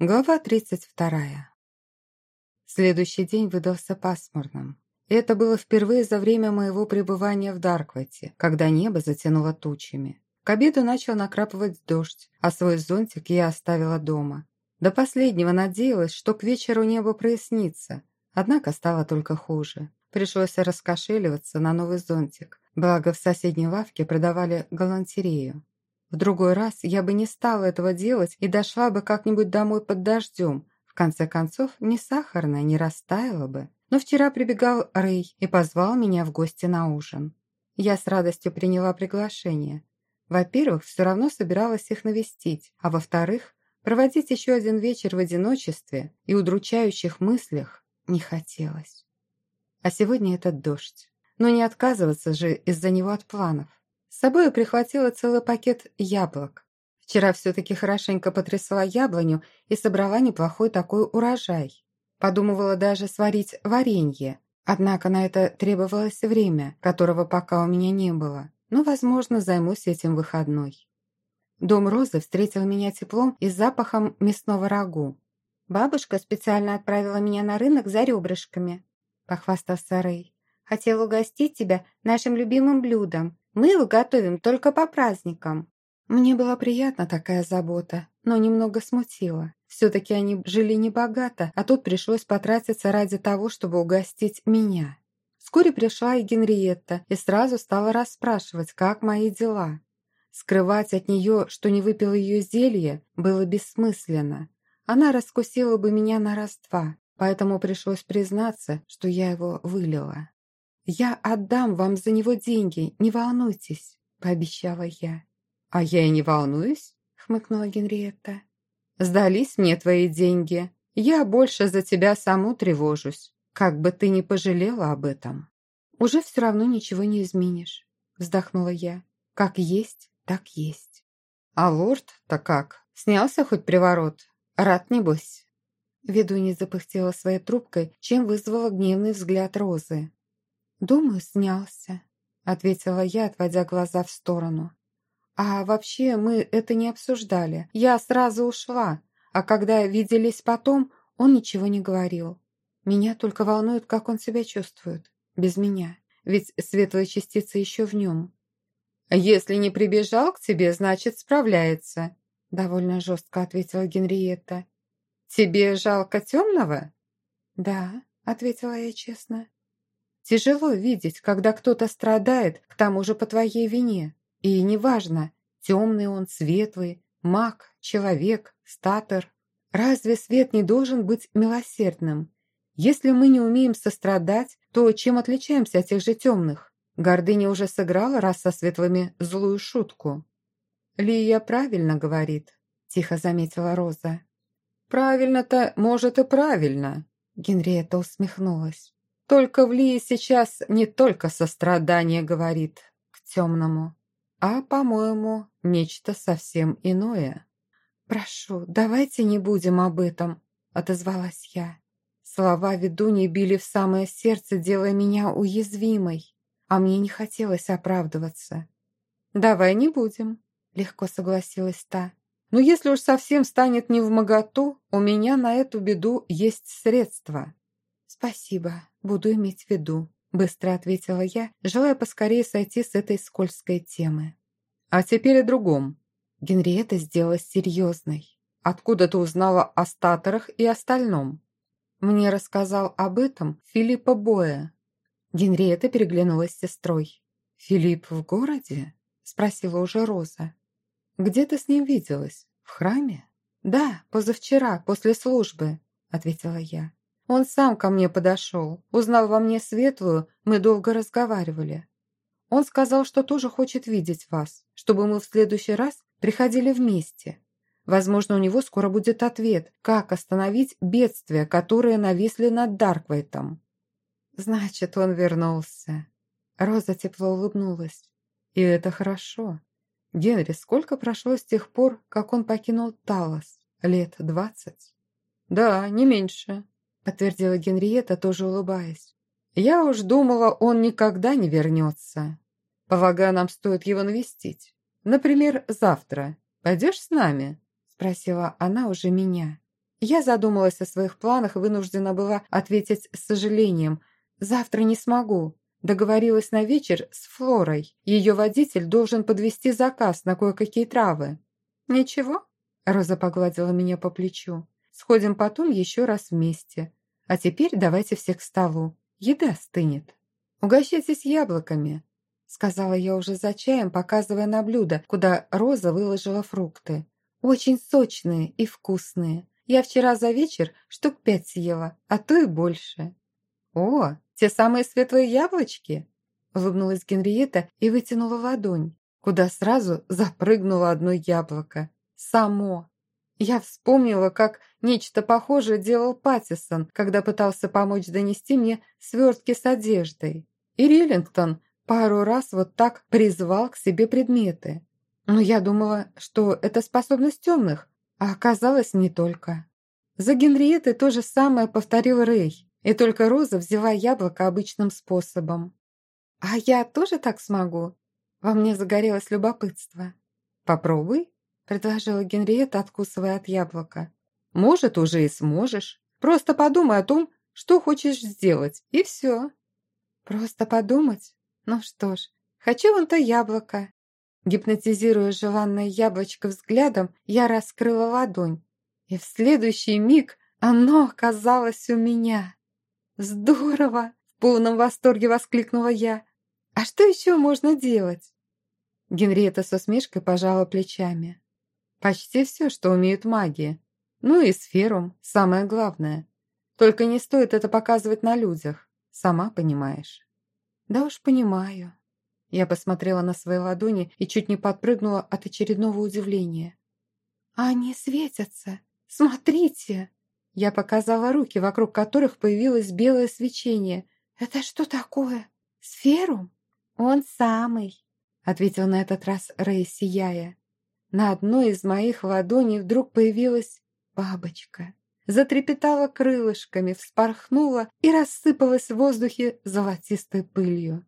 Глава 32. Следующий день выдался пасмурным. это было впервые за время моего пребывания в Дарквайте, когда небо затянуло тучами. К обеду начал накрапывать дождь, а свой зонтик я оставила дома. До последнего надеялась, что к вечеру небо прояснится, однако стало только хуже. Пришлось раскошеливаться на новый зонтик, благо в соседней лавке продавали галантерею. В другой раз я бы не стала этого делать и дошла бы как-нибудь домой под дождем. В конце концов, не сахарная, не растаяла бы. Но вчера прибегал Рэй и позвал меня в гости на ужин. Я с радостью приняла приглашение. Во-первых, все равно собиралась их навестить, а во-вторых, проводить еще один вечер в одиночестве и удручающих мыслях не хотелось. А сегодня этот дождь. Но не отказываться же из-за него от планов. С собой прихватила целый пакет яблок. Вчера все-таки хорошенько потрясла яблоню и собрала неплохой такой урожай. Подумывала даже сварить варенье, однако на это требовалось время, которого пока у меня не было. Но, возможно, займусь этим выходной. Дом Розы встретил меня теплом и запахом мясного рагу. «Бабушка специально отправила меня на рынок за ребрышками», – похвастался Рэй. «Хотела угостить тебя нашим любимым блюдом мы его готовим только по праздникам». Мне была приятна такая забота, но немного смутила. Все-таки они жили небогато, а тут пришлось потратиться ради того, чтобы угостить меня. Вскоре пришла и Генриетта, и сразу стала расспрашивать, как мои дела. Скрывать от нее, что не выпила ее зелье, было бессмысленно. Она раскусила бы меня на раз-два, поэтому пришлось признаться, что я его вылила. «Я отдам вам за него деньги, не волнуйтесь», – пообещала я. «А я и не волнуюсь», – хмыкнула Генриетта. «Сдались мне твои деньги. Я больше за тебя саму тревожусь, как бы ты ни пожалела об этом». «Уже все равно ничего не изменишь», – вздохнула я. «Как есть, так есть». «А лорд-то как? Снялся хоть приворот? Рад, небось?» Ведунья запыхтела своей трубкой, чем вызвала гневный взгляд Розы. «Думаю, снялся», — ответила я, отводя глаза в сторону. «А вообще мы это не обсуждали. Я сразу ушла, а когда виделись потом, он ничего не говорил. Меня только волнует, как он себя чувствует. Без меня. Ведь светлая частица еще в нем». «Если не прибежал к тебе, значит, справляется», — довольно жестко ответила Генриетта. «Тебе жалко темного?» «Да», — ответила я честно. Тяжело видеть, когда кто-то страдает, к тому же по твоей вине. И неважно, темный он, светлый, маг, человек, статор. Разве свет не должен быть милосердным? Если мы не умеем сострадать, то чем отличаемся от тех же темных? Гордыня уже сыграла раз со светлыми злую шутку. «Лия правильно говорит», – тихо заметила Роза. «Правильно-то, может, и правильно», – Генриетта усмехнулась. Только в Лии сейчас не только сострадание говорит к темному, а, по-моему, нечто совсем иное. «Прошу, давайте не будем об этом», — отозвалась я. Слова ведуньи били в самое сердце, делая меня уязвимой, а мне не хотелось оправдываться. «Давай не будем», — легко согласилась та. «Но если уж совсем станет не в моготу, у меня на эту беду есть средства». «Спасибо», буду иметь в виду», – быстро ответила я, желая поскорее сойти с этой скользкой темы. «А теперь о другом». Генриетта сделалась серьезной. «Откуда ты узнала о статорах и остальном?» Мне рассказал об этом Филиппа Боя. Генриетта переглянулась с сестрой. «Филипп в городе?» – спросила уже Роза. «Где ты с ним виделась? В храме?» «Да, позавчера, после службы», – ответила я. Он сам ко мне подошел, узнал во мне светлую, мы долго разговаривали. Он сказал, что тоже хочет видеть вас, чтобы мы в следующий раз приходили вместе. Возможно, у него скоро будет ответ, как остановить бедствия, которые нависли над Дарквейтом. Значит, он вернулся. Роза тепло улыбнулась. И это хорошо. Генри, сколько прошло с тех пор, как он покинул Талос? Лет двадцать? Да, не меньше подтвердила Генриетта, тоже улыбаясь. «Я уж думала, он никогда не вернется. Полагаю, нам стоит его навестить. Например, завтра. Пойдешь с нами?» Спросила она уже меня. Я задумалась о своих планах и вынуждена была ответить с сожалением. «Завтра не смогу». Договорилась на вечер с Флорой. Ее водитель должен подвести заказ на кое-какие травы. «Ничего?» – Роза погладила меня по плечу. «Сходим потом еще раз вместе. А теперь давайте все к столу. Еда стынет. Угощайтесь яблоками», – сказала я уже за чаем, показывая на блюдо, куда Роза выложила фрукты. «Очень сочные и вкусные. Я вчера за вечер штук пять съела, а то и больше». «О, те самые светлые яблочки?» Улыбнулась Генриетта и вытянула ладонь, куда сразу запрыгнуло одно яблоко. Само. Я вспомнила, как нечто похожее делал Паттисон, когда пытался помочь донести мне свертки с одеждой. И Риллингтон пару раз вот так призвал к себе предметы. Но я думала, что это способность темных, а оказалось не только. За Генриеттой то же самое повторил Рэй, и только Роза взяла яблоко обычным способом. «А я тоже так смогу?» Во мне загорелось любопытство. «Попробуй», — предложила Генриетта, откусывая от яблока. «Может, уже и сможешь. Просто подумай о том, что хочешь сделать, и все». «Просто подумать? Ну что ж, хочу вон то яблоко». Гипнотизируя желанное яблочко взглядом, я раскрыла ладонь, и в следующий миг оно оказалось у меня. «Здорово!» – в полном восторге воскликнула я. «А что еще можно делать?» Генриетта со смешкой пожала плечами. «Почти все, что умеют маги. Ну и сферум, самое главное. Только не стоит это показывать на людях, сама понимаешь». «Да уж понимаю». Я посмотрела на свои ладони и чуть не подпрыгнула от очередного удивления. «А они светятся! Смотрите!» Я показала руки, вокруг которых появилось белое свечение. «Это что такое? Сферу?» «Он самый», — ответил на этот раз Рэй, сияя. На одной из моих ладоней вдруг появилась бабочка. Затрепетала крылышками, вспорхнула и рассыпалась в воздухе золотистой пылью.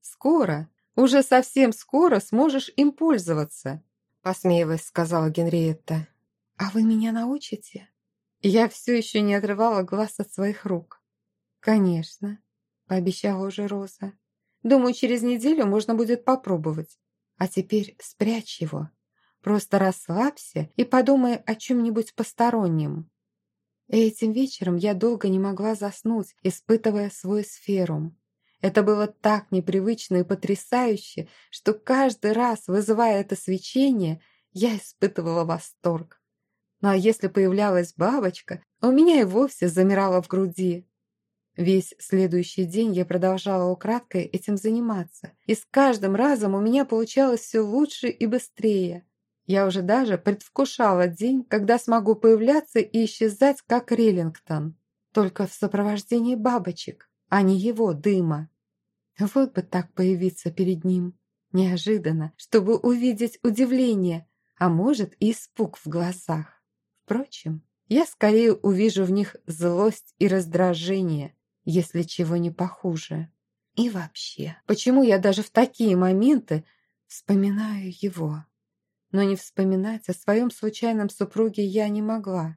«Скоро, уже совсем скоро сможешь им пользоваться», — посмеиваясь, сказала Генриетта. «А вы меня научите?» Я все еще не отрывала глаз от своих рук. «Конечно», — пообещала уже Роза. «Думаю, через неделю можно будет попробовать. А теперь спрячь его. Просто расслабься и подумай о чем-нибудь постороннем». Этим вечером я долго не могла заснуть, испытывая свой сферум. Это было так непривычно и потрясающе, что каждый раз, вызывая это свечение, я испытывала восторг. Ну а если появлялась бабочка, у меня и вовсе замирала в груди. Весь следующий день я продолжала украдкой этим заниматься, и с каждым разом у меня получалось все лучше и быстрее. Я уже даже предвкушала день, когда смогу появляться и исчезать, как Риллингтон, только в сопровождении бабочек, а не его дыма. Вот бы так появиться перед ним, неожиданно, чтобы увидеть удивление, а может и испуг в глазах. Впрочем, я скорее увижу в них злость и раздражение, если чего не похуже. И вообще, почему я даже в такие моменты вспоминаю его? Но не вспоминать о своем случайном супруге я не могла.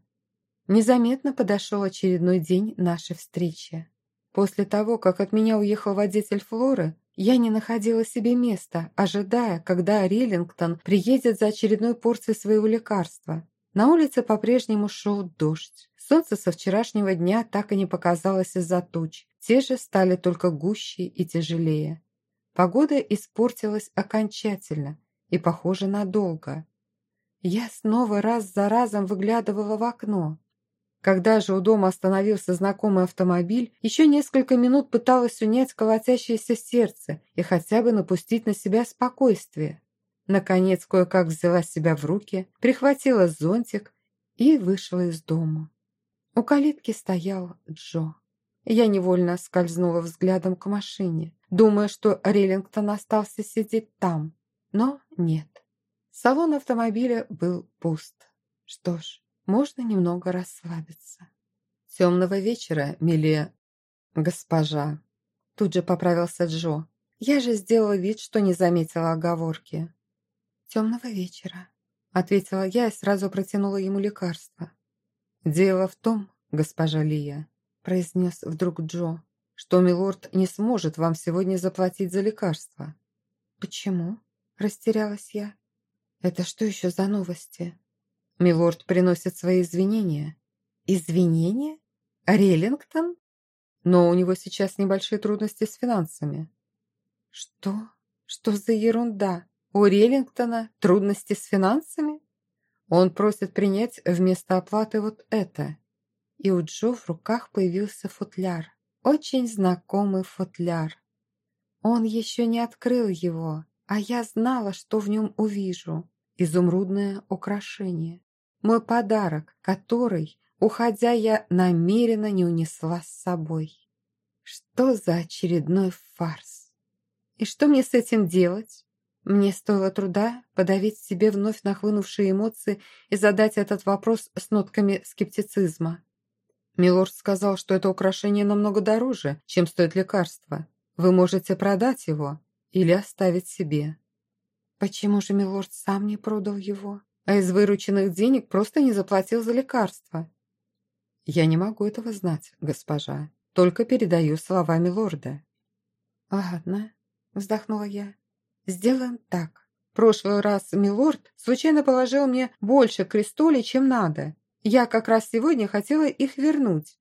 Незаметно подошел очередной день нашей встречи. После того, как от меня уехал водитель Флоры, я не находила себе места, ожидая, когда Риллингтон приедет за очередной порцией своего лекарства. На улице по-прежнему шел дождь. Солнце со вчерашнего дня так и не показалось из-за туч. Те же стали только гуще и тяжелее. Погода испортилась окончательно и, похоже, надолго. Я снова раз за разом выглядывала в окно. Когда же у дома остановился знакомый автомобиль, еще несколько минут пыталась унять колотящееся сердце и хотя бы напустить на себя спокойствие. Наконец, кое-как взяла себя в руки, прихватила зонтик и вышла из дома. У калитки стоял Джо. Я невольно скользнула взглядом к машине, думая, что Риллингтон остался сидеть там. Но нет. Салон автомобиля был пуст. Что ж, можно немного расслабиться. «Темного вечера, миле госпожа!» Тут же поправился Джо. Я же сделала вид, что не заметила оговорки темного вечера», — ответила я и сразу протянула ему лекарство. «Дело в том, госпожа Лия», – произнес вдруг Джо, «что милорд не сможет вам сегодня заплатить за лекарства». «Почему?» – растерялась я. «Это что еще за новости?» «Милорд приносит свои извинения». «Извинения? Реллингтон?» «Но у него сейчас небольшие трудности с финансами». «Что? Что за ерунда? У Реллингтона трудности с финансами?» Он просит принять вместо оплаты вот это. И у Джо в руках появился футляр. Очень знакомый футляр. Он еще не открыл его, а я знала, что в нем увижу. Изумрудное украшение. Мой подарок, который, уходя, я намеренно не унесла с собой. Что за очередной фарс? И что мне с этим делать? Мне стоило труда подавить себе вновь нахлынувшие эмоции и задать этот вопрос с нотками скептицизма. Милорд сказал, что это украшение намного дороже, чем стоит лекарство. Вы можете продать его или оставить себе. Почему же Милорд сам не продал его, а из вырученных денег просто не заплатил за лекарство? Я не могу этого знать, госпожа. Только передаю слова Милорда. Ладно, вздохнула я. Сделаем так. В прошлый раз милорд случайно положил мне больше крестолей, чем надо. Я как раз сегодня хотела их вернуть.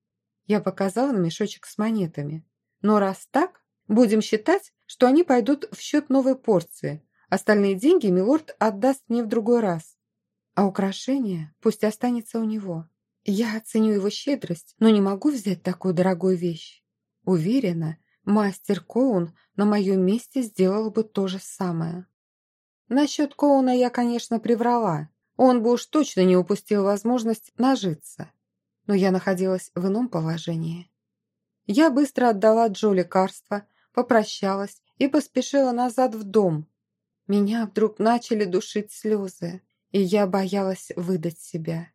Я показала на мешочек с монетами. Но раз так, будем считать, что они пойдут в счет новой порции. Остальные деньги милорд отдаст мне в другой раз. А украшение пусть останется у него. Я оценю его щедрость, но не могу взять такую дорогую вещь. Уверена, Мастер Коун на моем месте сделал бы то же самое. Насчет Коуна я, конечно, приврала. Он бы уж точно не упустил возможность нажиться. Но я находилась в ином положении. Я быстро отдала Джо лекарство, попрощалась и поспешила назад в дом. Меня вдруг начали душить слезы, и я боялась выдать себя.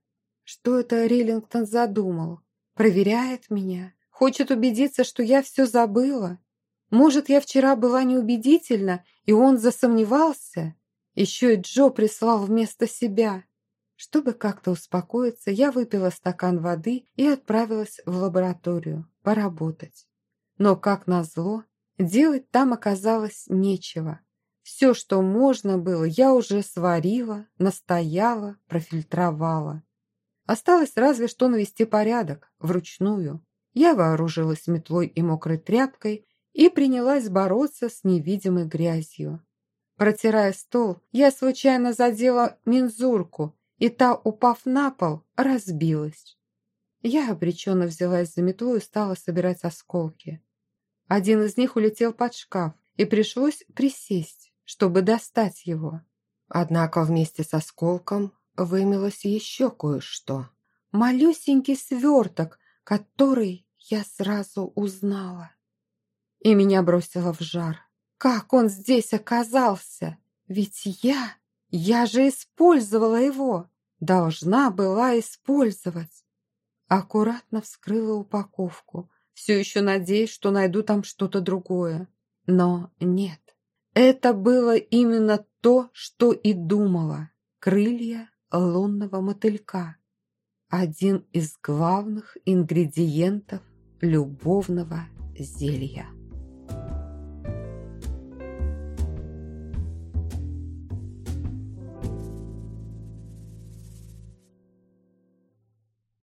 Что это Риллингтон задумал? Проверяет меня? Хочет убедиться, что я все забыла. Может, я вчера была неубедительна, и он засомневался? Еще и Джо прислал вместо себя. Чтобы как-то успокоиться, я выпила стакан воды и отправилась в лабораторию поработать. Но, как назло, делать там оказалось нечего. Все, что можно было, я уже сварила, настояла, профильтровала. Осталось разве что навести порядок, вручную. Я вооружилась метлой и мокрой тряпкой и принялась бороться с невидимой грязью. Протирая стол, я случайно задела мензурку, и та, упав на пол, разбилась. Я обреченно взялась за метлу и стала собирать осколки. Один из них улетел под шкаф, и пришлось присесть, чтобы достать его. Однако вместе с осколком вымилось еще кое-что. Малюсенький сверток, который я сразу узнала. И меня бросило в жар. Как он здесь оказался? Ведь я, я же использовала его. Должна была использовать. Аккуратно вскрыла упаковку, все еще надеясь, что найду там что-то другое. Но нет, это было именно то, что и думала. Крылья лунного мотылька. Один из главных ингредиентов любовного зелья.